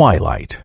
twilight.